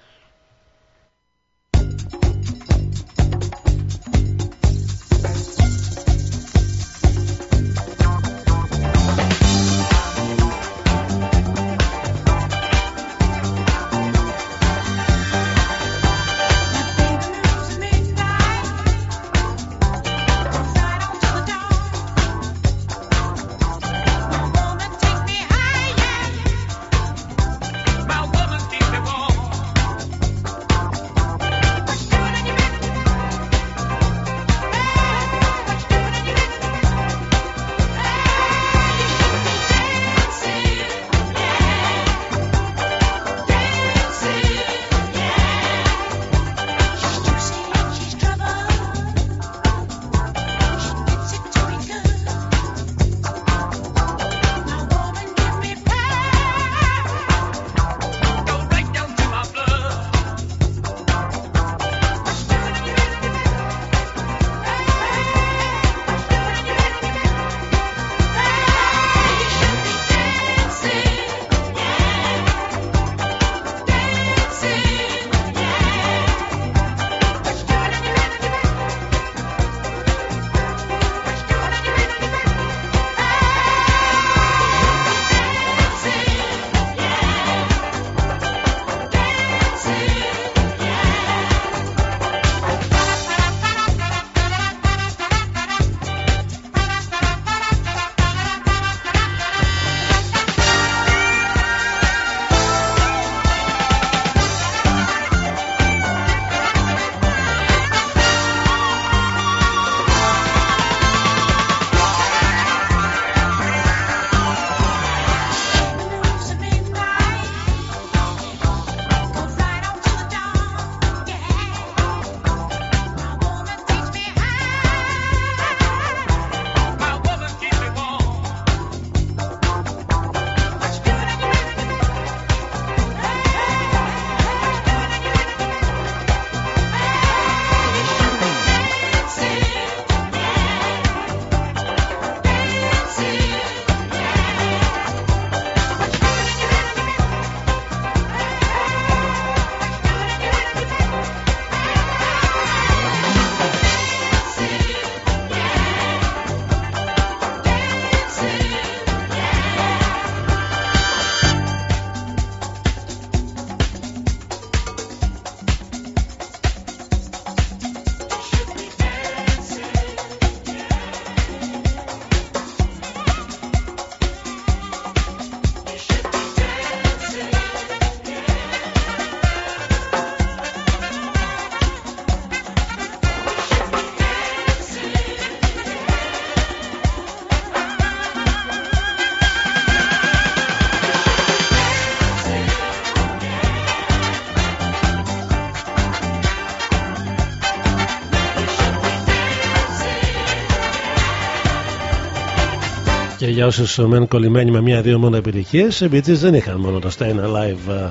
Για όσους μένουν κολλημένοι με μία-δύο μόνο επιτυχίες, οι Bee Gees δεν είχαν μόνο το Staying Alive ε,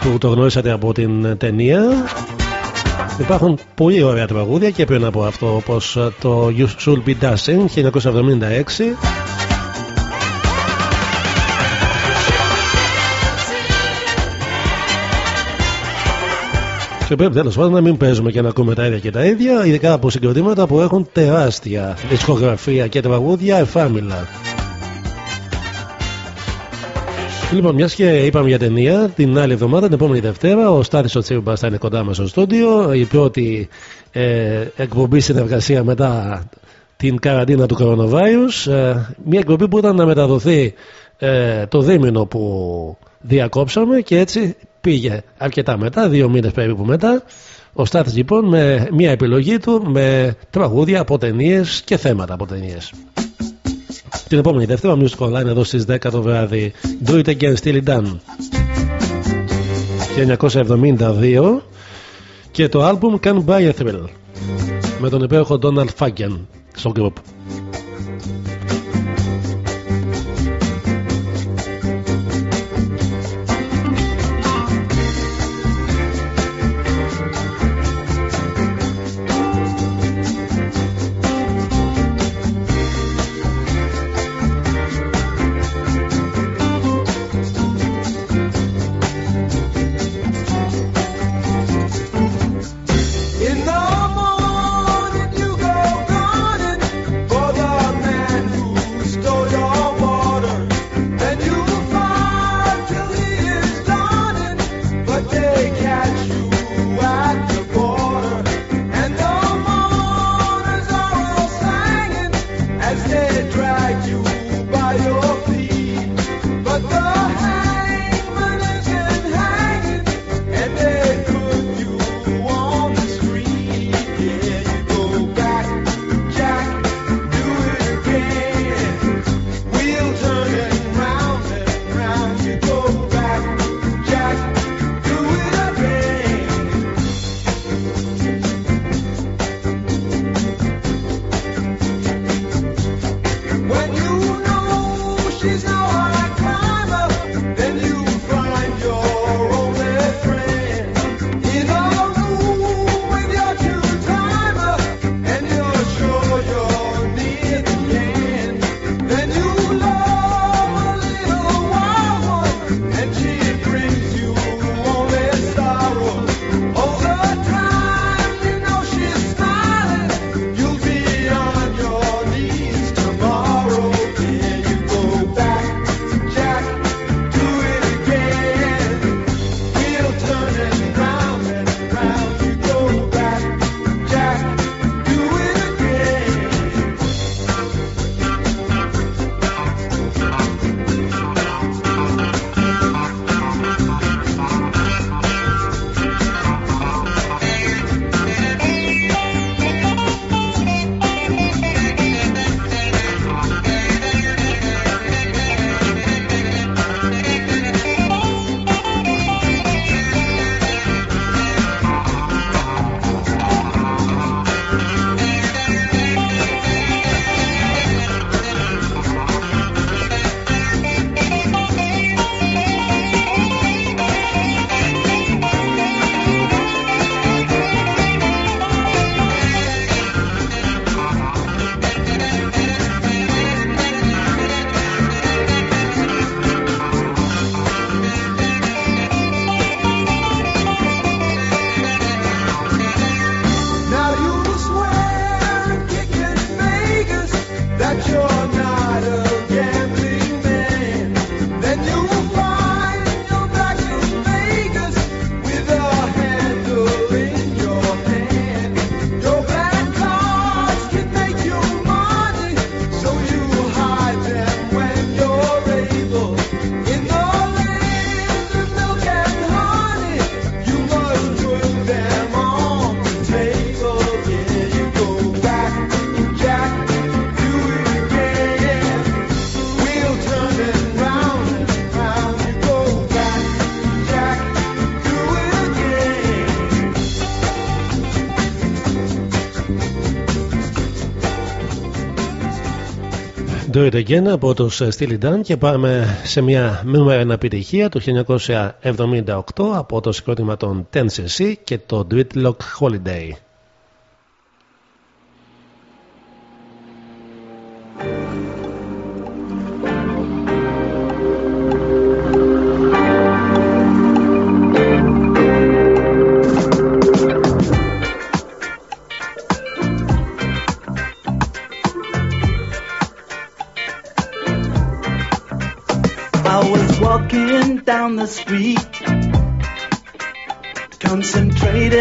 που το γνωρίσατε από την ταινία. Υπάρχουν πολύ ωραία τραγούδια και πριν από αυτό, όπως το You Should Be Dancing 1976. Και πρέπει τέλος πάντων να μην παίζουμε και να ακούμε τα ίδια και τα ίδια, ειδικά από συγκροτήματα που έχουν τεράστια δισκογραφία και τραγούδια εφάμιλα. Λοιπόν, μιας και είπαμε για ταινία, την άλλη εβδομάδα, την επόμενη Δευτέρα, ο Στάθης ο Τσίμπας θα είναι κοντά μας στο στούντιο. Η πρώτη ε, εκπομπή συνεργασία μετά την καραντίνα του coronavirus. Ε, μια εκπομπή που ήταν να μεταδοθεί ε, το δίμηνο που διακόψαμε και έτσι πήγε αρκετά μετά, δύο μήνες περίπου μετά ο Στάθης λοιπόν με μια επιλογή του με τραγούδια από ταινίε και θέματα από ταινίε. Την επόμενη δεύτερα Music Online εδώ στις 10 το βράδυ Do It Again Still It Done 1972 και το άλμπουμ Can Buy A Thrill με τον υπέροχο Donald Fagan στο group. Do It Again από τους ε, Steely Dan και πάμε σε μια νούμερα επιτυχία του 1978 από το συγκρότημα των Ten CC και το Do Holiday.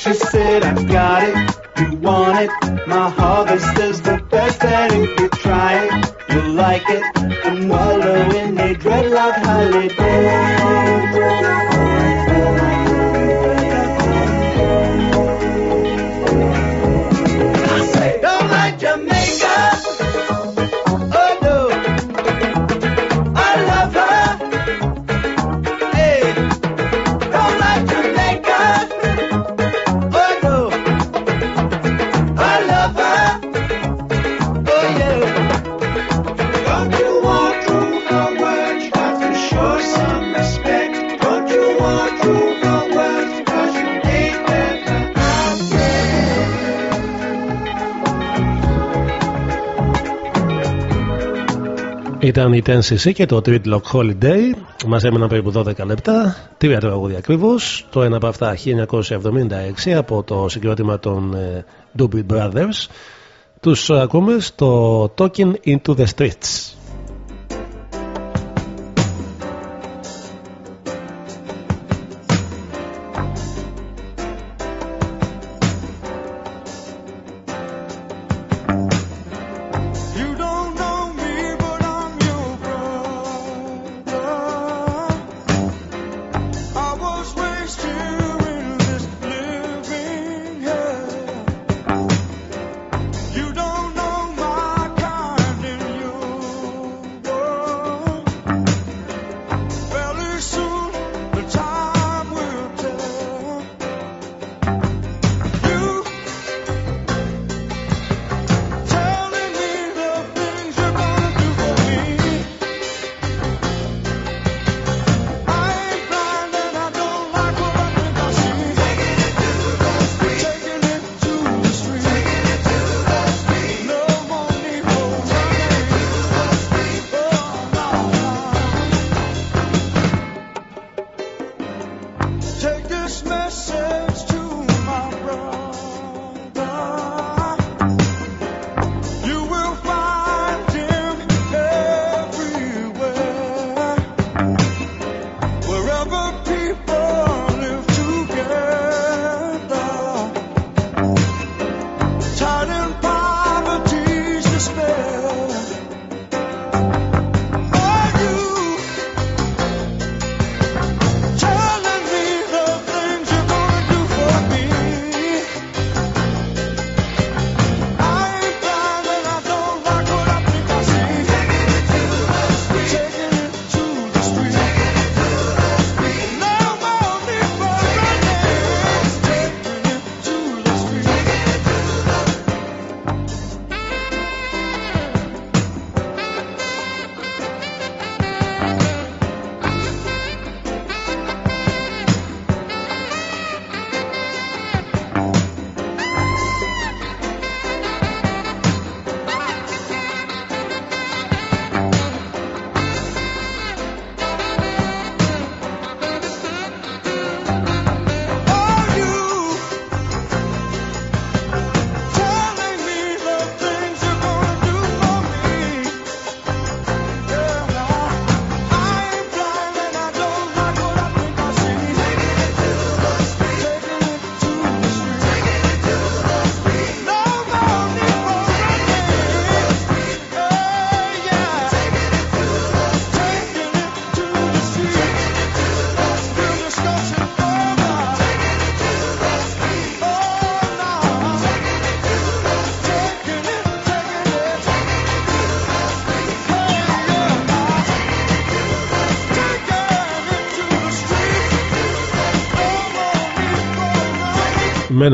She said, I've got it, you want it. My harvest is the best, and if you try it, you'll like it. And wallow in a dreadlock holiday. Ήταν η 10cc και το Tweedlock Holiday. Μας έμειναν περίπου 12 λεπτά. Τρία τραγούδια ακριβώς. Το ένα από αυτά 1976 από το συγκρότημα των ε, Doobie Brothers. Τους ακούμε στο Talking into the Streets.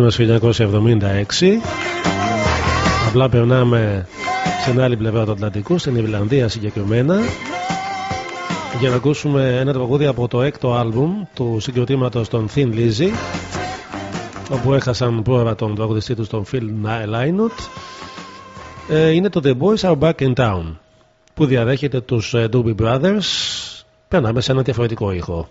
πάμε 1976. Απλά περνάμε στην άλλη πλευρά του Ατλαντικού, στην Ιρλανδία συγκεκριμένα, για να ακούσουμε ένα τραγούδι από το έκτο άλμπουμ του συγκροτήματος των Thin Lizzy, όπου έχασαν πρόωρα τον τραγουδιστή τους τον Phil Lynott. Ε, είναι το The Boys Are Back in Town, που διαδέχεται τους ε, Doobie Brothers. Περνάμε σε ένα διαφορετικό ήχο.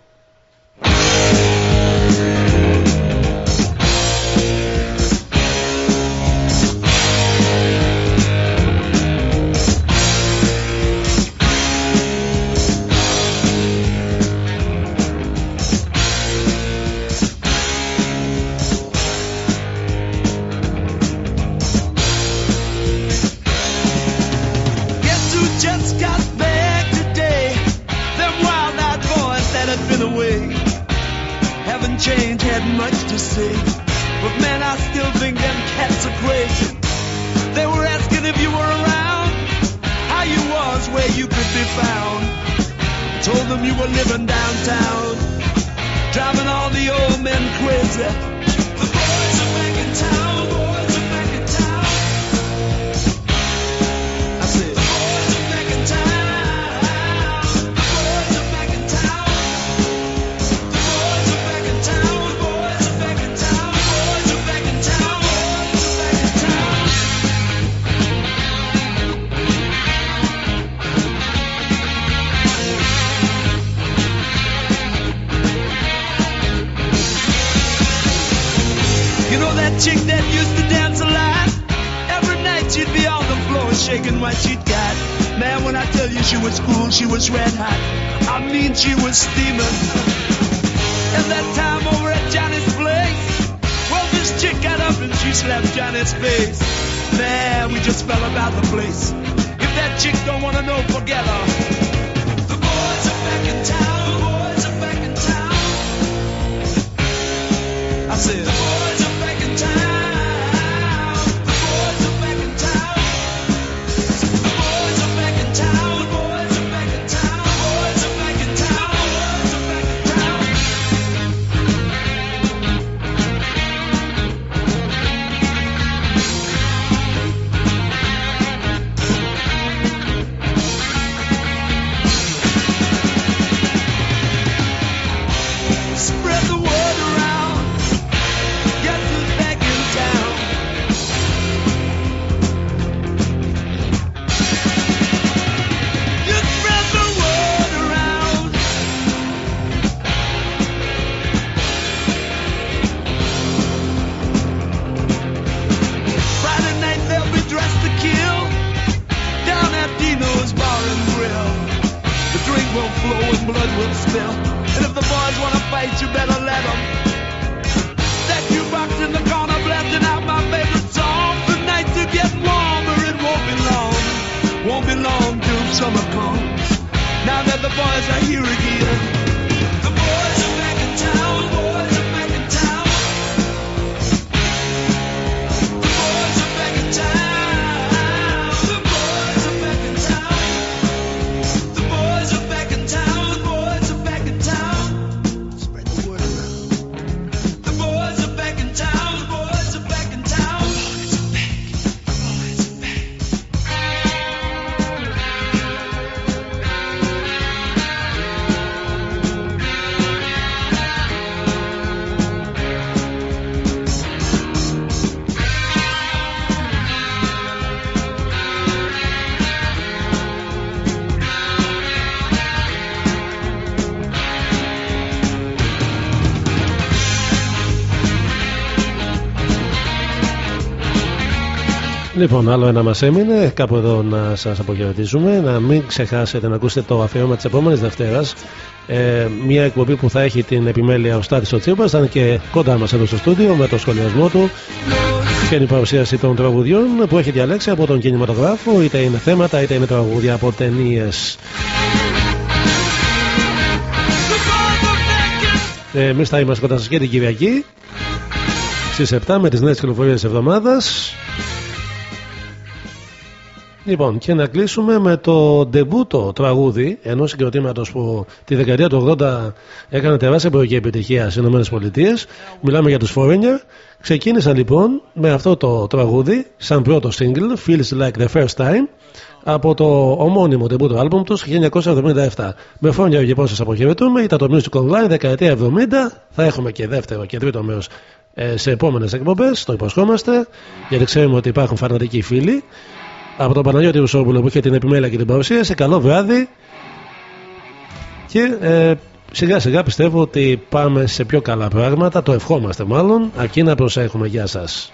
summer comes. Now that the boys are here again. Λοιπόν, άλλο ένα μας έμεινε. Κάπου εδώ να σας αποχαιρετήσουμε. Να μην ξεχάσετε να ακούσετε το αφιέρωμα της επόμενης Δευτέρας. Ε, μια εκπομπή που θα έχει την επιμέλεια ο Στάτη ο Τσίπας. Ήταν και κοντά μας εδώ στο στούντιο με το σχολιασμό του και την παρουσίαση των τραγουδιών που έχει διαλέξει από τον κινηματογράφο. Είτε είναι θέματα είτε είναι τραγουδία από ταινίες. Ε, εμείς θα είμαστε κοντά σας και την Κυριακή στις 7 με τις νέες κυκλοφορίες εβδομάδας. Λοιπόν, και να κλείσουμε με το ντεμπούτο τραγούδι ενός συγκροτήματος που τη δεκαετία του 80 έκανε τεράστια εμπορική επιτυχία στις ΗΠΑ. Μιλάμε για τους Foreigner. Ξεκίνησαν λοιπόν με αυτό το τραγούδι, σαν πρώτο single, Feels Like the First Time, από το ομώνυμο ντεμπούτο άλμπουμ τους 1977. Με φόνια και πώ σα αποχαιρετούμε, ήταν το Music Online δεκαετία 70. Θα έχουμε και δεύτερο και τρίτο μέρος σε επόμενες εκπομπές, το υποσχόμαστε, γιατί ξέρουμε ότι υπάρχουν φανατικοί φίλοι. Από τον Παναγιώτη Ρουσόπουλο που είχε την επιμέλεια και την παρουσίαση, καλό βράδυ. Και ε, σιγά σιγά πιστεύω ότι πάμε σε πιο καλά πράγματα, το ευχόμαστε μάλλον, αρκεί να προσέχουμε. Γεια σας.